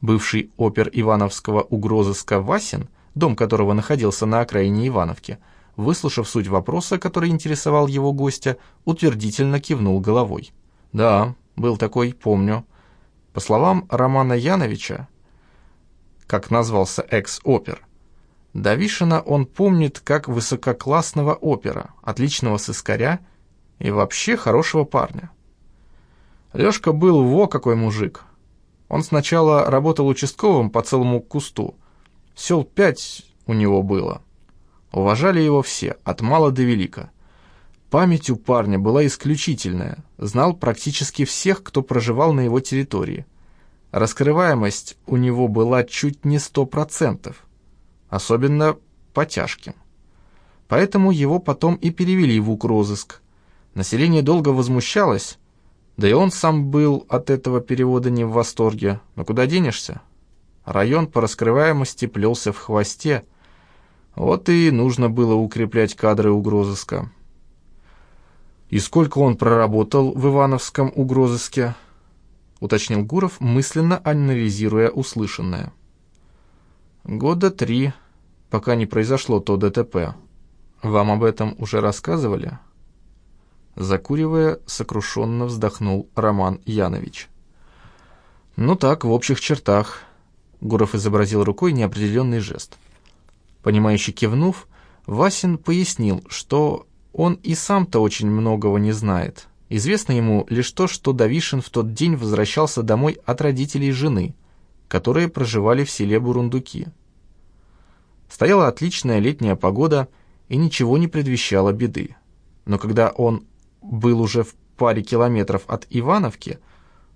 Бывший опер Ивановского угрозыска Васин, дом которого находился на окраине Ивановки, выслушав суть вопроса, который интересовал его гостя, утвердительно кивнул головой. «Да, был такой, помню. По словам Романа Яновича, как назвался экс-опер, Давишина он помнит как высококлассного опера, отличного сыскаря и вообще хорошего парня. Лёшка был во какой мужик. Он сначала работал участковым по целому кусту. Сел пять у него было. Уважали его все, от мала до велика. Память у парня была исключительная, знал практически всех, кто проживал на его территории. Раскрываемость у него была чуть не сто процентов, особенно по тяжким. Поэтому его потом и перевели в укрозыск. Население долго возмущалось, да и он сам был от этого перевода не в восторге. Но куда денешься? Район по раскрываемости плелся в хвосте. Вот и нужно было укреплять кадры угрозыска. «И сколько он проработал в Ивановском угрозыске?» — уточнил Гуров, мысленно анализируя услышанное. «Года три, пока не произошло то ДТП. Вам об этом уже рассказывали?» Закуривая, сокрушенно вздохнул Роман Янович. «Ну так, в общих чертах», — Гуров изобразил рукой неопределенный жест. Понимающе кивнув, Васин пояснил, что он и сам-то очень многого не знает. Известно ему лишь то, что Давишин в тот день возвращался домой от родителей жены, которые проживали в селе Бурундуки. Стояла отличная летняя погода, и ничего не предвещало беды. Но когда он был уже в паре километров от Ивановки,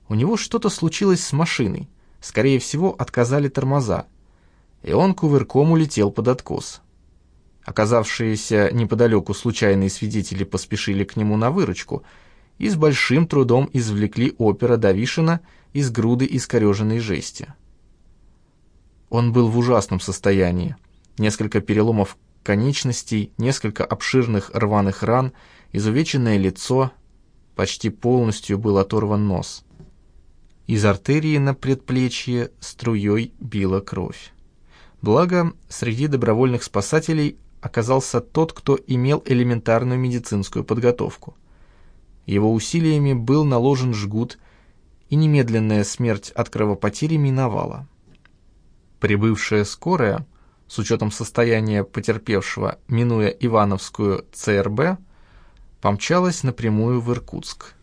у него что-то случилось с машиной. Скорее всего, отказали тормоза, и он кувырком улетел под откос. Оказавшиеся неподалеку случайные свидетели поспешили к нему на выручку и с большим трудом извлекли опера Давишина из груды искореженной жести. Он был в ужасном состоянии. Несколько переломов конечностей, несколько обширных рваных ран — изувеченное лицо, почти полностью был оторван нос. Из артерии на предплечье струей била кровь. Благо, среди добровольных спасателей оказался тот, кто имел элементарную медицинскую подготовку. Его усилиями был наложен жгут, и немедленная смерть от кровопотери миновала. Прибывшая скорая, с учетом состояния потерпевшего, минуя Ивановскую ЦРБ, помчалась напрямую в Иркутск.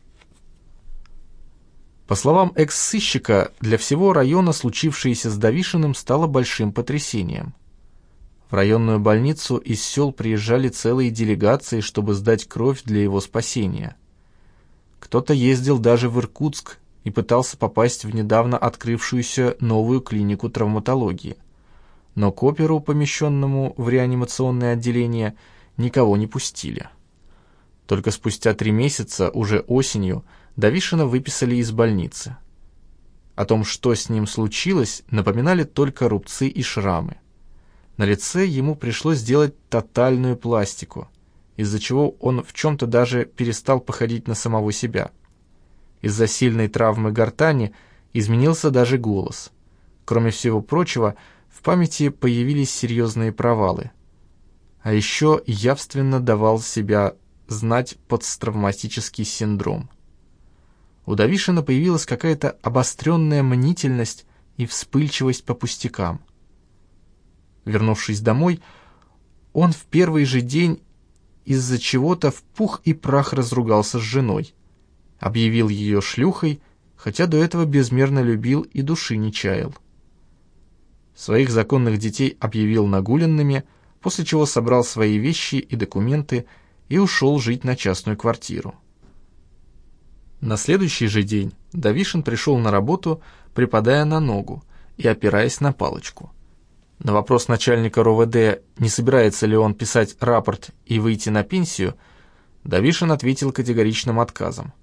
По словам экс-сыщика, для всего района случившееся с Давишиным стало большим потрясением. В районную больницу из сел приезжали целые делегации, чтобы сдать кровь для его спасения. Кто-то ездил даже в Иркутск и пытался попасть в недавно открывшуюся новую клинику травматологии. Но к оперу, помещенному в реанимационное отделение, никого не пустили. Только спустя три месяца, уже осенью, Давишина выписали из больницы. О том, что с ним случилось, напоминали только рубцы и шрамы. На лице ему пришлось сделать тотальную пластику, из-за чего он в чем-то даже перестал походить на самого себя. Из-за сильной травмы гортани изменился даже голос. Кроме всего прочего, в памяти появились серьезные провалы. А еще явственно давал себя знать посттравматический синдром. У Давишина появилась какая-то обостренная мнительность и вспыльчивость по пустякам. Вернувшись домой, он в первый же день из-за чего-то в пух и прах разругался с женой, объявил ее шлюхой, хотя до этого безмерно любил и души не чаял. Своих законных детей объявил нагуленными, после чего собрал свои вещи и документы и ушел жить на частную квартиру. На следующий же день Давишин пришел на работу, припадая на ногу и опираясь на палочку. На вопрос начальника РОВД, не собирается ли он писать рапорт и выйти на пенсию, Давишин ответил категоричным отказом.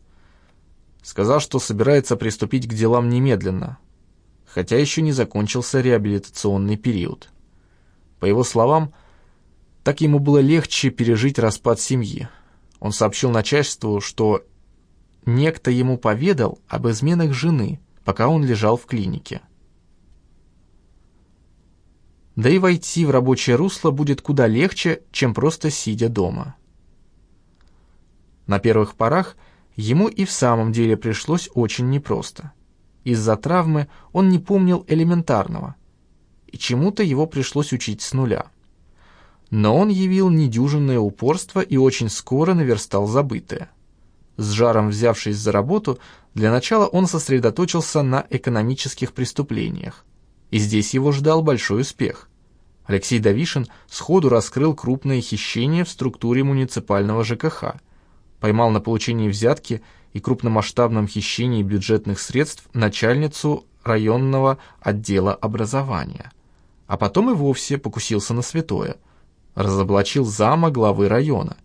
Сказал, что собирается приступить к делам немедленно, хотя еще не закончился реабилитационный период. По его словам, так ему было легче пережить распад семьи. Он сообщил начальству, что некто ему поведал об изменах жены, пока он лежал в клинике. Да и войти в рабочее русло будет куда легче, чем просто сидя дома. На первых порах ему и в самом деле пришлось очень непросто. Из-за травмы он не помнил элементарного, и чему-то его пришлось учить с нуля. Но он явил недюжинное упорство и очень скоро наверстал забытое. С жаром взявшись за работу, для начала он сосредоточился на экономических преступлениях. И здесь его ждал большой успех. Алексей Давишин сходу раскрыл крупное хищение в структуре муниципального ЖКХ, поймал на получении взятки и крупномасштабном хищении бюджетных средств начальницу районного отдела образования. А потом и вовсе покусился на святое. Разоблачил зама главы района,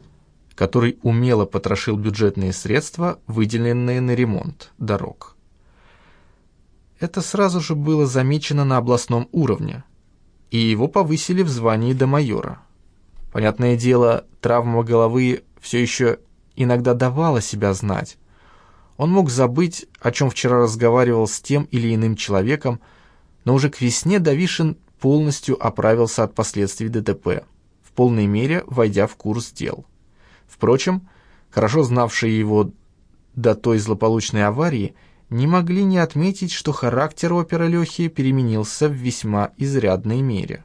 который умело потрошил бюджетные средства, выделенные на ремонт дорог. Это сразу же было замечено на областном уровне, и его повысили в звании до майора. Понятное дело, травма головы все еще иногда давала себя знать. Он мог забыть, о чем вчера разговаривал с тем или иным человеком, но уже к весне Давишин полностью оправился от последствий ДТП, в полной мере войдя в курс дел. Впрочем, хорошо знавшие его до той злополучной аварии не могли не отметить, что характер опера Лехи переменился в весьма изрядной мере.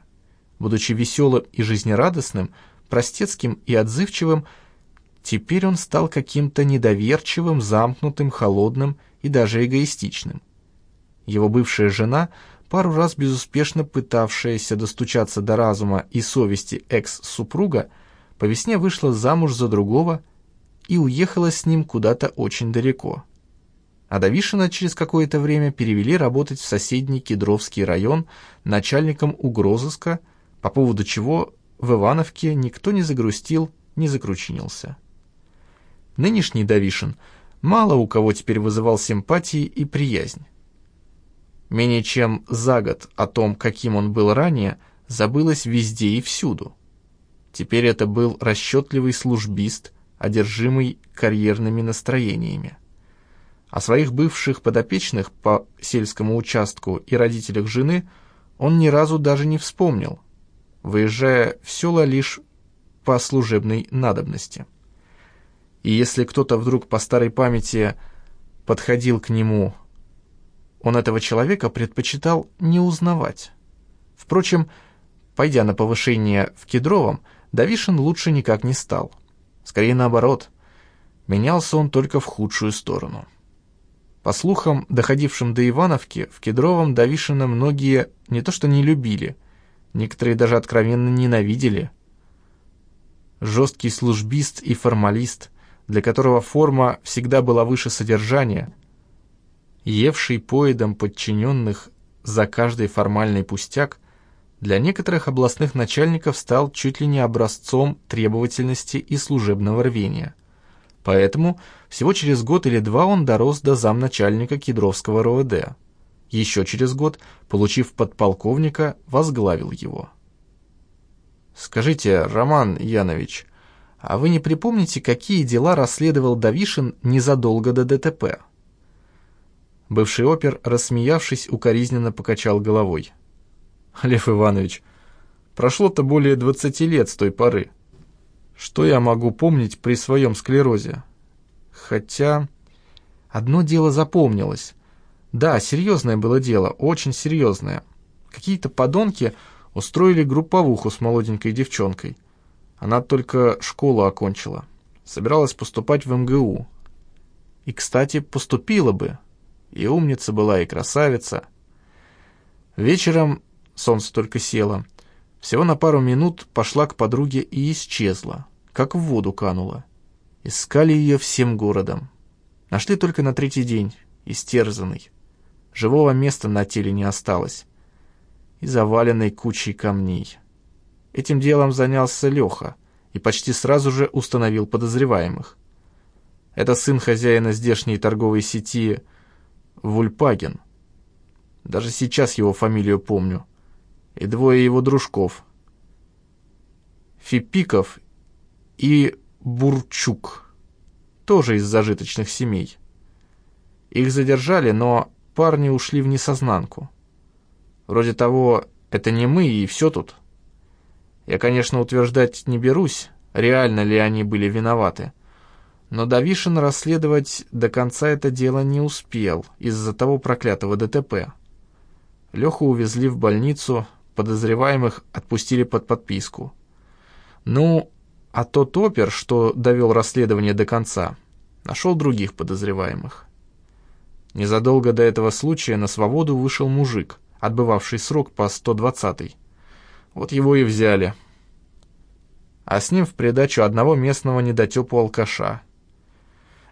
Будучи веселым и жизнерадостным, простецким и отзывчивым, теперь он стал каким-то недоверчивым, замкнутым, холодным и даже эгоистичным. Его бывшая жена, пару раз безуспешно пытавшаяся достучаться до разума и совести экс-супруга, по весне вышла замуж за другого и уехала с ним куда-то очень далеко. А Давишина через какое-то время перевели работать в соседний Кедровский район начальником угрозыска, по поводу чего в Ивановке никто не загрустил, не закручинился. Нынешний Давишин мало у кого теперь вызывал симпатии и приязнь. Менее чем за год о том, каким он был ранее, забылось везде и всюду. Теперь это был расчетливый службист, одержимый карьерными настроениями. О своих бывших подопечных по сельскому участку и родителях жены он ни разу даже не вспомнил, выезжая в села лишь по служебной надобности. И если кто-то вдруг по старой памяти подходил к нему, он этого человека предпочитал не узнавать. Впрочем, пойдя на повышение в Кедровом, Давишин лучше никак не стал. Скорее наоборот, менялся он только в худшую сторону. По слухам, доходившим до Ивановки, в Кедровом Давишина многие не то что не любили, некоторые даже откровенно ненавидели. Жесткий службист и формалист, для которого форма всегда была выше содержания, евший поедом подчиненных за каждый формальный пустяк, для некоторых областных начальников стал чуть ли не образцом требовательности и служебного рвения. Поэтому всего через год или два он дорос до замначальника Кедровского РОВД. Еще через год, получив подполковника, возглавил его. «Скажите, Роман Янович, а вы не припомните, какие дела расследовал Давишин незадолго до ДТП?» Бывший опер, рассмеявшись, укоризненно покачал головой. Лев Иванович, прошло-то более двадцати лет с той поры. Что я могу помнить при своем склерозе? Хотя одно дело запомнилось. Да, серьезное было дело, очень серьезное. Какие-то подонки устроили групповуху с молоденькой девчонкой. Она только школу окончила. Собиралась поступать в МГУ. И, кстати, поступила бы. И умница была, и красавица. Вечером солнце только село, всего на пару минут пошла к подруге и исчезла, как в воду канула. Искали ее всем городом. Нашли только на третий день, истерзанный. Живого места на теле не осталось. И заваленной кучей камней. Этим делом занялся Леха и почти сразу же установил подозреваемых. Это сын хозяина здешней торговой сети Вульпаген. Даже сейчас его фамилию помню и двое его дружков. Фипиков и Бурчук, тоже из зажиточных семей. Их задержали, но парни ушли в несознанку. Вроде того, это не мы и все тут. Я, конечно, утверждать не берусь, реально ли они были виноваты. Но Давишин расследовать до конца это дело не успел из-за того проклятого ДТП. Леху увезли в больницу, подозреваемых отпустили под подписку. Ну, а тот опер, что довел расследование до конца, нашел других подозреваемых. Незадолго до этого случая на свободу вышел мужик, отбывавший срок по 120-й. Вот его и взяли. А с ним в придачу одного местного недотепу алкаша.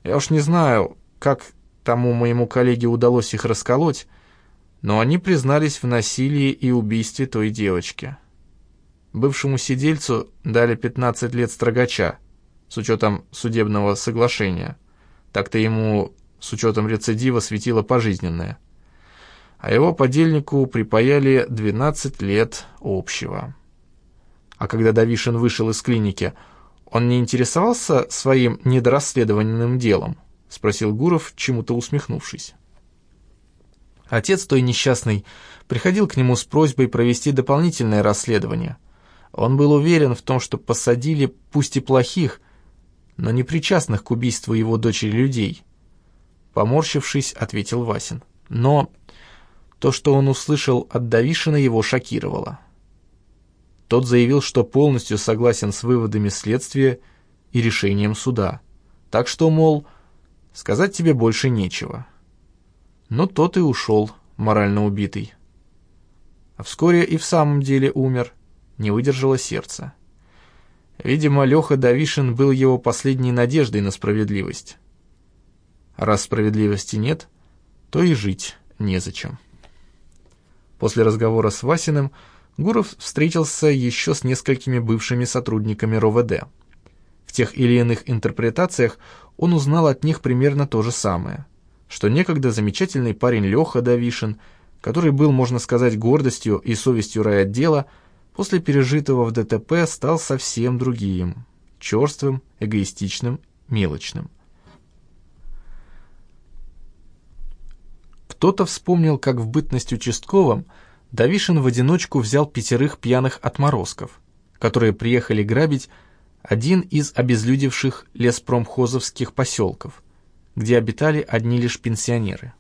Я уж не знаю, как тому моему коллеге удалось их расколоть, но они признались в насилии и убийстве той девочки. Бывшему сидельцу дали 15 лет строгача, с учетом судебного соглашения. Так-то ему с учетом рецидива светило пожизненное. А его подельнику припаяли 12 лет общего. А когда Давишин вышел из клиники, он не интересовался своим недорасследованным делом? Спросил Гуров, чему-то усмехнувшись. Отец той несчастной приходил к нему с просьбой провести дополнительное расследование. Он был уверен в том, что посадили пусть и плохих, но не причастных к убийству его дочери людей. Поморщившись, ответил Васин. Но то, что он услышал от Давишина, его шокировало. Тот заявил, что полностью согласен с выводами следствия и решением суда. Так что, мол, сказать тебе больше нечего. Но тот и ушел, морально убитый. А вскоре и в самом деле умер, не выдержало сердце. Видимо, Леха Давишин был его последней надеждой на справедливость. Раз справедливости нет, то и жить незачем. После разговора с Васиным Гуров встретился еще с несколькими бывшими сотрудниками РОВД. В тех или иных интерпретациях он узнал от них примерно то же самое, что некогда замечательный парень Леха Давишин, который был, можно сказать, гордостью и совестью райотдела, после пережитого в ДТП стал совсем другим, черствым, эгоистичным, мелочным. Кто-то вспомнил, как в бытность участковым – Давишин в одиночку взял пятерых пьяных отморозков, которые приехали грабить один из обезлюдевших леспромхозовских поселков, где обитали одни лишь пенсионеры.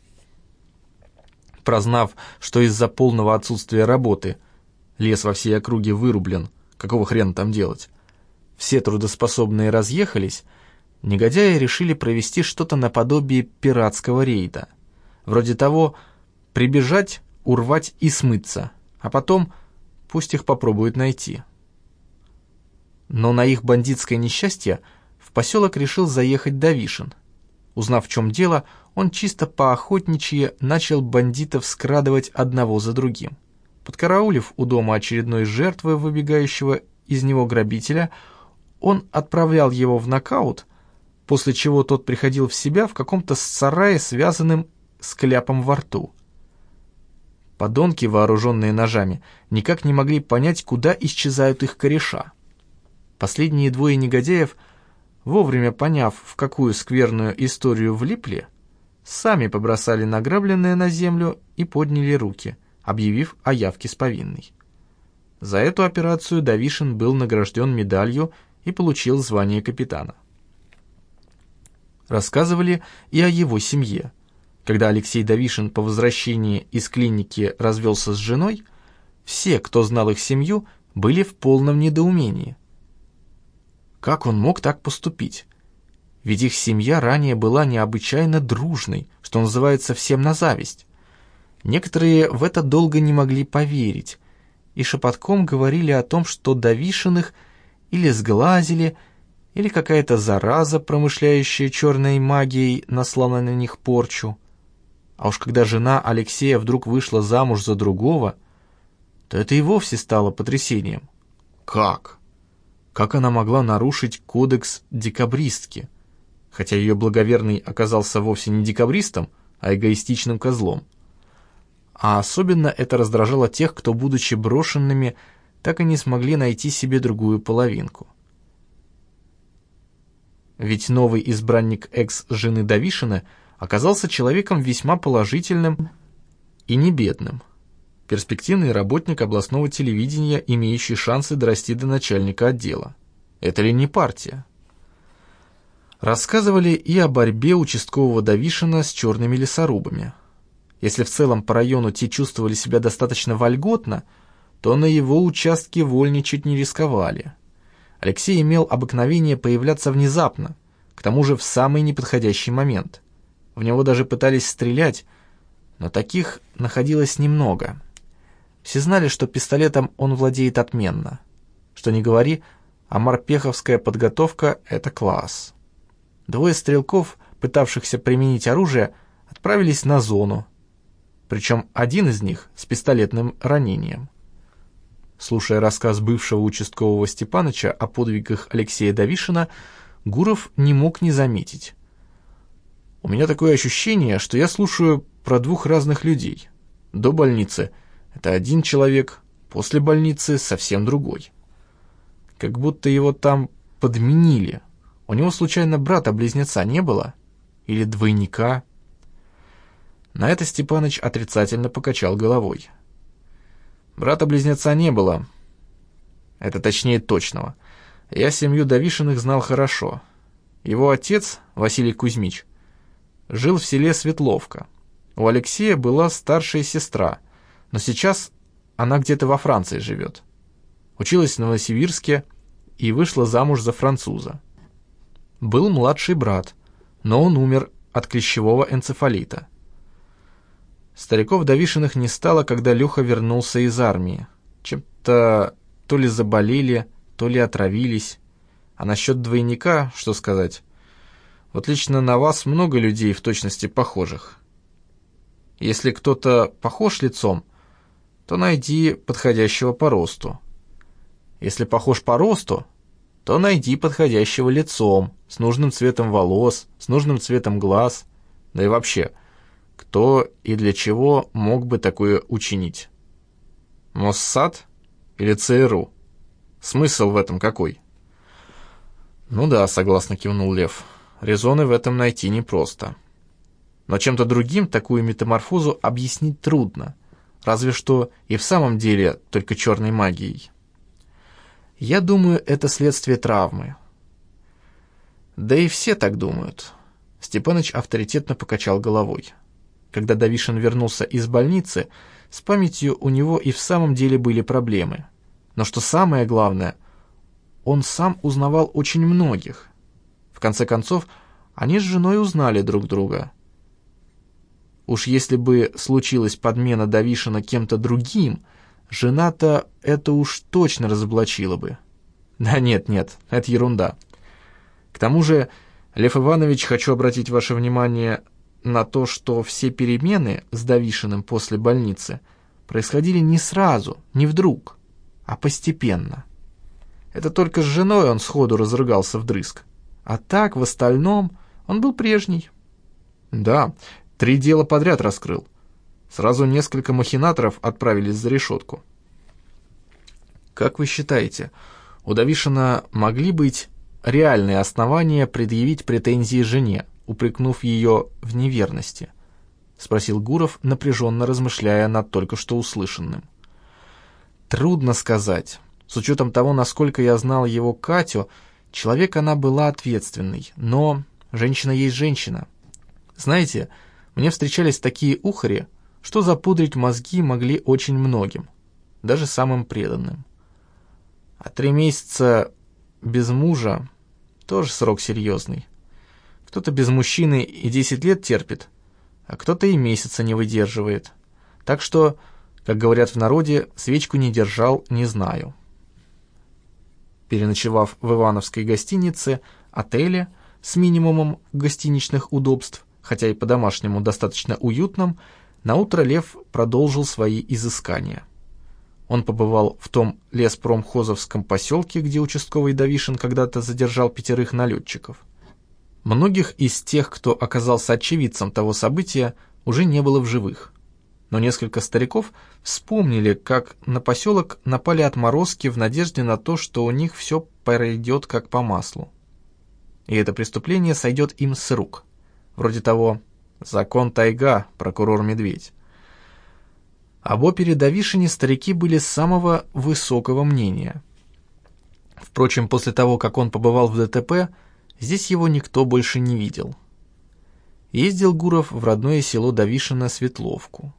Прознав, что из-за полного отсутствия работы лес во всей округе вырублен, какого хрена там делать, все трудоспособные разъехались, негодяи решили провести что-то наподобие пиратского рейда. Вроде того, прибежать урвать и смыться, а потом пусть их попробуют найти. Но на их бандитское несчастье в поселок решил заехать Давишин. Узнав, в чем дело, он чисто поохотничье начал бандитов скрадывать одного за другим. Подкараулив у дома очередной жертвы выбегающего из него грабителя, он отправлял его в нокаут, после чего тот приходил в себя в каком-то сарае, связанным с кляпом во рту. Подонки, вооруженные ножами, никак не могли понять, куда исчезают их кореша. Последние двое негодяев, вовремя поняв, в какую скверную историю влипли, сами побросали награбленное на землю и подняли руки, объявив о явке с повинной. За эту операцию Давишин был награжден медалью и получил звание капитана. Рассказывали и о его семье – когда Алексей Давишин по возвращении из клиники развелся с женой, все, кто знал их семью, были в полном недоумении. Как он мог так поступить? Ведь их семья ранее была необычайно дружной, что называется, всем на зависть. Некоторые в это долго не могли поверить и шепотком говорили о том, что Давишиных или сглазили, или какая-то зараза, промышляющая черной магией, наслала на них порчу. А уж когда жена Алексея вдруг вышла замуж за другого, то это и вовсе стало потрясением. Как? Как она могла нарушить кодекс декабристки? Хотя ее благоверный оказался вовсе не декабристом, а эгоистичным козлом. А особенно это раздражало тех, кто, будучи брошенными, так и не смогли найти себе другую половинку. Ведь новый избранник экс-жены Давишина – оказался человеком весьма положительным и не бедным. перспективный работник областного телевидения, имеющий шансы дорасти до начальника отдела. Это ли не партия? Рассказывали и о борьбе участкового Давишина с черными лесорубами. Если в целом по району те чувствовали себя достаточно вольготно, то на его участке вольничать не рисковали. Алексей имел обыкновение появляться внезапно, к тому же в самый неподходящий момент. В него даже пытались стрелять, но таких находилось немного. Все знали, что пистолетом он владеет отменно. Что не говори, а морпеховская подготовка — это класс. Двое стрелков, пытавшихся применить оружие, отправились на зону, причем один из них с пистолетным ранением. Слушая рассказ бывшего участкового Степаныча о подвигах Алексея Давишина, Гуров не мог не заметить. «У меня такое ощущение, что я слушаю про двух разных людей. До больницы это один человек, после больницы совсем другой. Как будто его там подменили. У него случайно брата-близнеца не было? Или двойника?» На это Степаныч отрицательно покачал головой. Брата-близнеца не было. Это точнее точного. Я семью Давишиных знал хорошо. Его отец, Василий Кузьмич, жил в селе Светловка. У Алексея была старшая сестра, но сейчас она где-то во Франции живет. Училась в Новосибирске и вышла замуж за француза. Был младший брат, но он умер от клещевого энцефалита. Стариков Давишиных не стало, когда Леха вернулся из армии. Чем-то то ли заболели, то ли отравились. А насчет двойника, что сказать? Вот лично на вас много людей в точности похожих. Если кто-то похож лицом, то найди подходящего по росту. Если похож по росту, то найди подходящего лицом, с нужным цветом волос, с нужным цветом глаз, да и вообще – кто и для чего мог бы такое учинить? Моссад или ЦРУ? Смысл в этом какой? Ну да, согласно кивнул Лев. Резоны в этом найти непросто. Но чем-то другим такую метаморфозу объяснить трудно, разве что и в самом деле только черной магией. Я думаю, это следствие травмы. Да и все так думают. Степаныч авторитетно покачал головой. Когда Давишин вернулся из больницы, с памятью у него и в самом деле были проблемы. Но что самое главное, он сам узнавал очень многих. Конце концов, они с женой узнали друг друга. Уж если бы случилась подмена Давишина кем-то другим, жена-то это уж точно разоблачила бы. Да нет, нет, это ерунда. К тому же, Лев Иванович, хочу обратить ваше внимание на то, что все перемены с Давишиным после больницы происходили не сразу, не вдруг, а постепенно. Это только с женой он сходу разругался вдрызг. А так, в остальном, он был прежний. Да, три дела подряд раскрыл. Сразу несколько махинаторов отправились за решетку. Как вы считаете, у Давишина могли быть реальные основания предъявить претензии жене, упрекнув ее в неверности?» — спросил Гуров, напряженно размышляя над только что услышанным. «Трудно сказать. С учетом того, насколько я знал его Катю, человек она была ответственный, но женщина есть женщина. Знаете, мне встречались такие ухари, что запудрить мозги могли очень многим, даже самым преданным. А три месяца без мужа тоже срок серьезный. Кто-то без мужчины и 10 лет терпит, а кто-то и месяца не выдерживает. Так что, как говорят в народе, свечку не держал, не знаю. Переночевав в Ивановской гостинице, отеле с минимумом гостиничных удобств, хотя и по-домашнему достаточно уютном, наутро Лев продолжил свои изыскания. Он побывал в том леспромхозовском поселке, где участковый Давишин когда-то задержал пятерых налетчиков. Многих из тех, кто оказался очевидцем того события, уже не было в живых. Но несколько стариков вспомнили, как на поселок напали отморозки в надежде на то, что у них все пройдет как по маслу. И это преступление сойдет им с рук. Вроде того «Закон тайга, прокурор Медведь». Об опере Давишине старики были самого высокого мнения. Впрочем, после того, как он побывал в ДТП, здесь его никто больше не видел. Ездил Гуров в родное село Давишино Светловку.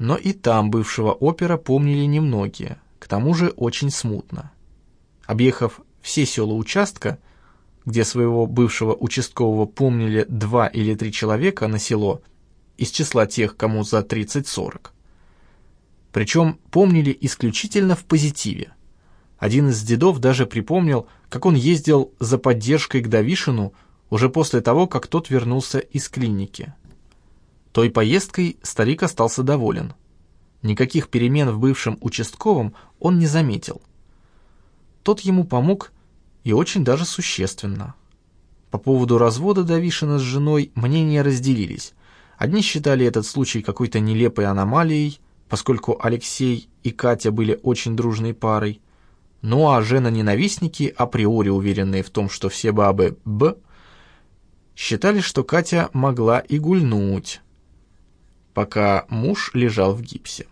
Но и там бывшего опера помнили немногие, к тому же очень смутно. Объехав все села участка, где своего бывшего участкового помнили два или три человека на село, из числа тех, кому за 30-40. Причем помнили исключительно в позитиве. Один из дедов даже припомнил, как он ездил за поддержкой к Давишину уже после того, как тот вернулся из клиники. Той поездкой старик остался доволен. Никаких перемен в бывшем участковом он не заметил. Тот ему помог и очень даже существенно. По поводу развода Давишина с женой мнения разделились. Одни считали этот случай какой-то нелепой аномалией, поскольку Алексей и Катя были очень дружной парой. Ну а жена-ненавистники, априори уверенные в том, что все бабы «б», считали, что Катя могла и гульнуть, пока муж лежал в гипсе.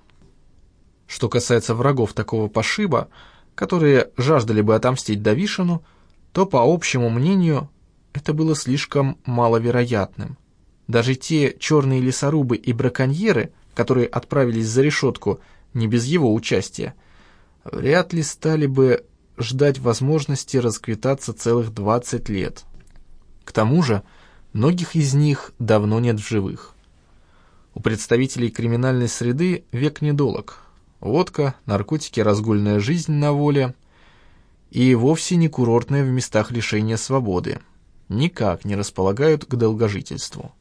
Что касается врагов такого пошиба, которые жаждали бы отомстить Давишину, то, по общему мнению, это было слишком маловероятным. Даже те черные лесорубы и браконьеры, которые отправились за решетку не без его участия, вряд ли стали бы ждать возможности расквитаться целых 20 лет. К тому же, многих из них давно нет в живых. У представителей криминальной среды век недолог – Водка, наркотики, разгульная жизнь на воле. И вовсе не курортная в местах лишения свободы. Никак не располагают к долгожительству.